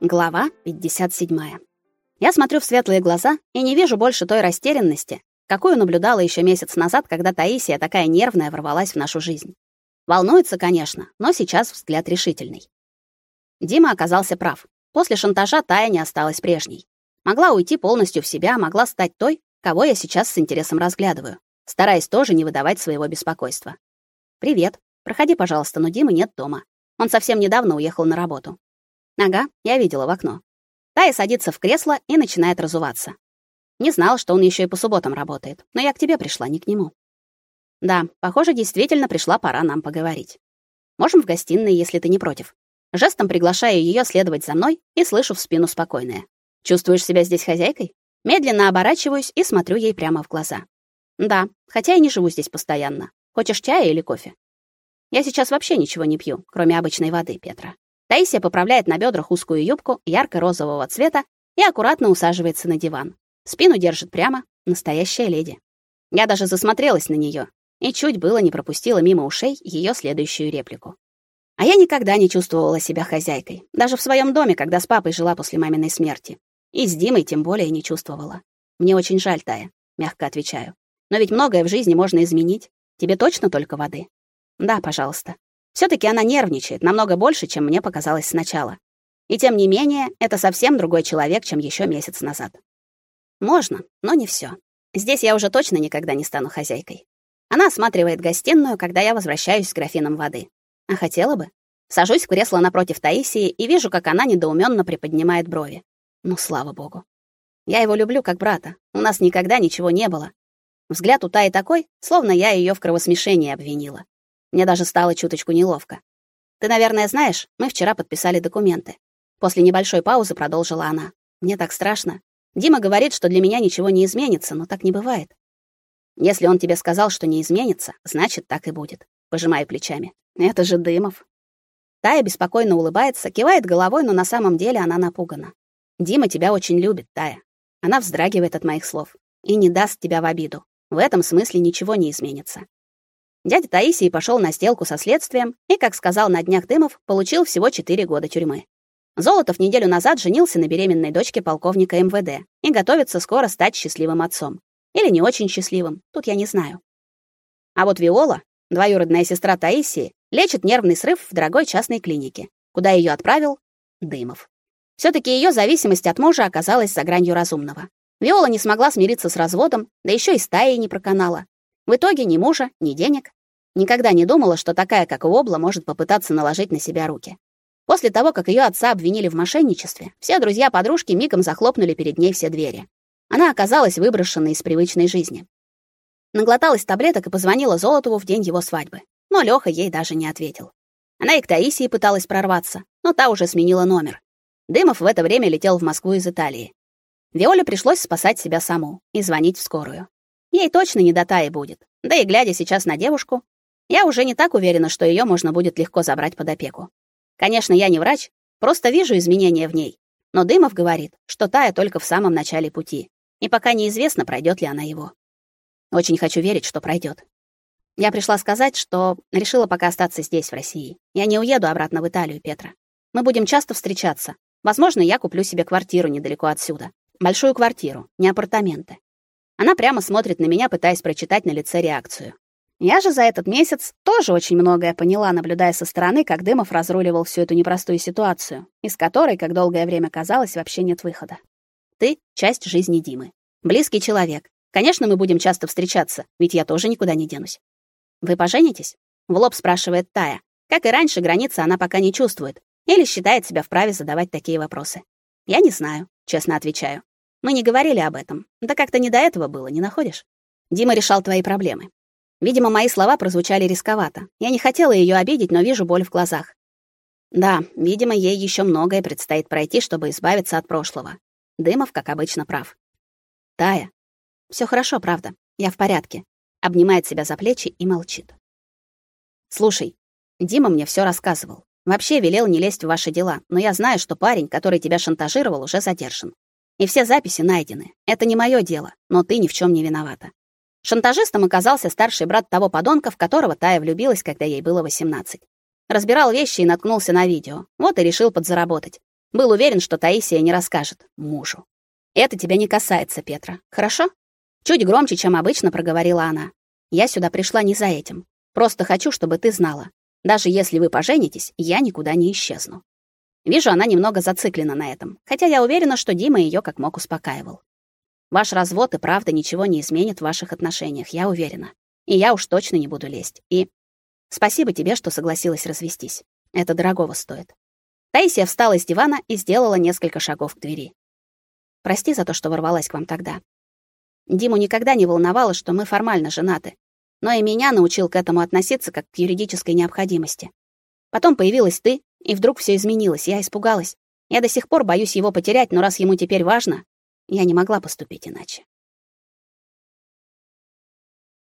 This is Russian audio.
Глава 57. Я смотрю в светлые глаза и не вижу больше той растерянности, какую наблюдала еще месяц назад, когда Таисия такая нервная ворвалась в нашу жизнь. Волнуется, конечно, но сейчас взгляд решительный. Дима оказался прав. После шантажа Тая не осталась прежней. Могла уйти полностью в себя, могла стать той, кого я сейчас с интересом разглядываю, стараясь тоже не выдавать своего беспокойства. Привет. Проходи, пожалуйста, но Димы нет дома. Он совсем недавно уехал на работу. Ага, я видела в окно. Тая садится в кресло и начинает разуваться. Не знала, что он еще и по субботам работает, но я к тебе пришла, не к нему. Да, похоже, действительно пришла пора нам поговорить. Можем в гостиной, если ты не против. Жестом приглашаю ее следовать за мной и слышу в спину спокойное. Чувствуешь себя здесь хозяйкой? Медленно оборачиваюсь и смотрю ей прямо в глаза. Да, хотя я не живу здесь постоянно. Хочешь чая или кофе? Я сейчас вообще ничего не пью, кроме обычной воды, Петра. Таисия поправляет на бедрах узкую юбку ярко-розового цвета и аккуратно усаживается на диван. Спину держит прямо, настоящая леди. Я даже засмотрелась на нее и чуть было не пропустила мимо ушей ее следующую реплику. А я никогда не чувствовала себя хозяйкой, даже в своем доме, когда с папой жила после маминой смерти. И с Димой тем более не чувствовала. Мне очень жаль, Тая, мягко отвечаю. Но ведь многое в жизни можно изменить. Тебе точно только воды? Да, пожалуйста все таки она нервничает намного больше, чем мне показалось сначала. И тем не менее, это совсем другой человек, чем еще месяц назад. Можно, но не все. Здесь я уже точно никогда не стану хозяйкой. Она осматривает гостиную, когда я возвращаюсь с графином воды. А хотела бы. Сажусь в кресло напротив Таисии и вижу, как она недоуменно приподнимает брови. Ну, слава богу. Я его люблю как брата. У нас никогда ничего не было. Взгляд у Таи такой, словно я ее в кровосмешении обвинила. Мне даже стало чуточку неловко. Ты, наверное, знаешь, мы вчера подписали документы. После небольшой паузы продолжила она. Мне так страшно. Дима говорит, что для меня ничего не изменится, но так не бывает. Если он тебе сказал, что не изменится, значит, так и будет. Пожимаю плечами. Это же Дымов. Тая беспокойно улыбается, кивает головой, но на самом деле она напугана. Дима тебя очень любит, Тая. Она вздрагивает от моих слов и не даст тебя в обиду. В этом смысле ничего не изменится. Дядя Таисий пошел на сделку со следствием и, как сказал на днях Дымов, получил всего 4 года тюрьмы. Золотов неделю назад женился на беременной дочке полковника МВД и готовится скоро стать счастливым отцом. Или не очень счастливым, тут я не знаю. А вот Виола, двоюродная сестра Таисии, лечит нервный срыв в дорогой частной клинике, куда ее отправил Дымов. все таки ее зависимость от мужа оказалась за гранью разумного. Виола не смогла смириться с разводом, да еще и стаей не проканала, в итоге ни мужа, ни денег. Никогда не думала, что такая, как Вобла, может попытаться наложить на себя руки. После того, как ее отца обвинили в мошенничестве, все друзья-подружки мигом захлопнули перед ней все двери. Она оказалась выброшенной из привычной жизни. Наглоталась таблеток и позвонила Золотову в день его свадьбы. Но Лёха ей даже не ответил. Она и к Таисии пыталась прорваться, но та уже сменила номер. Дымов в это время летел в Москву из Италии. Виоле пришлось спасать себя саму и звонить в скорую. Ей точно не до Таи будет. Да и глядя сейчас на девушку, я уже не так уверена, что ее можно будет легко забрать под опеку. Конечно, я не врач, просто вижу изменения в ней. Но Дымов говорит, что Тая только в самом начале пути, и пока неизвестно, пройдет ли она его. Очень хочу верить, что пройдет. Я пришла сказать, что решила пока остаться здесь, в России. Я не уеду обратно в Италию, Петра. Мы будем часто встречаться. Возможно, я куплю себе квартиру недалеко отсюда. Большую квартиру, не апартаменты. Она прямо смотрит на меня, пытаясь прочитать на лице реакцию. Я же за этот месяц тоже очень многое поняла, наблюдая со стороны, как Дымов разруливал всю эту непростую ситуацию, из которой, как долгое время казалось, вообще нет выхода. Ты часть жизни Димы. Близкий человек. Конечно, мы будем часто встречаться, ведь я тоже никуда не денусь. Вы поженитесь? В лоб спрашивает Тая. Как и раньше, границы она пока не чувствует или считает себя вправе задавать такие вопросы. Я не знаю, честно отвечаю. Мы не говорили об этом. Да как-то не до этого было, не находишь? Дима решал твои проблемы. Видимо, мои слова прозвучали рисковато. Я не хотела ее обидеть, но вижу боль в глазах. Да, видимо, ей еще многое предстоит пройти, чтобы избавиться от прошлого. Дымов, как обычно, прав. Тая. все хорошо, правда. Я в порядке. Обнимает себя за плечи и молчит. Слушай, Дима мне все рассказывал. Вообще велел не лезть в ваши дела, но я знаю, что парень, который тебя шантажировал, уже задержан. И все записи найдены. Это не мое дело, но ты ни в чем не виновата. Шантажистом оказался старший брат того подонка, в которого Тая влюбилась, когда ей было 18. Разбирал вещи и наткнулся на видео. Вот и решил подзаработать. Был уверен, что Таисия не расскажет мужу. Это тебя не касается, Петра. Хорошо? Чуть громче, чем обычно проговорила она. Я сюда пришла не за этим. Просто хочу, чтобы ты знала. Даже если вы поженитесь, я никуда не исчезну. Вижу, она немного зациклена на этом, хотя я уверена, что Дима ее как мог успокаивал. Ваш развод и правда ничего не изменит в ваших отношениях, я уверена. И я уж точно не буду лезть. И спасибо тебе, что согласилась развестись. Это дорогого стоит. Таисия встала с дивана и сделала несколько шагов к двери. Прости за то, что ворвалась к вам тогда. Диму никогда не волновало, что мы формально женаты, но и меня научил к этому относиться как к юридической необходимости. Потом появилась ты, и вдруг все изменилось. Я испугалась. Я до сих пор боюсь его потерять, но раз ему теперь важно, я не могла поступить иначе.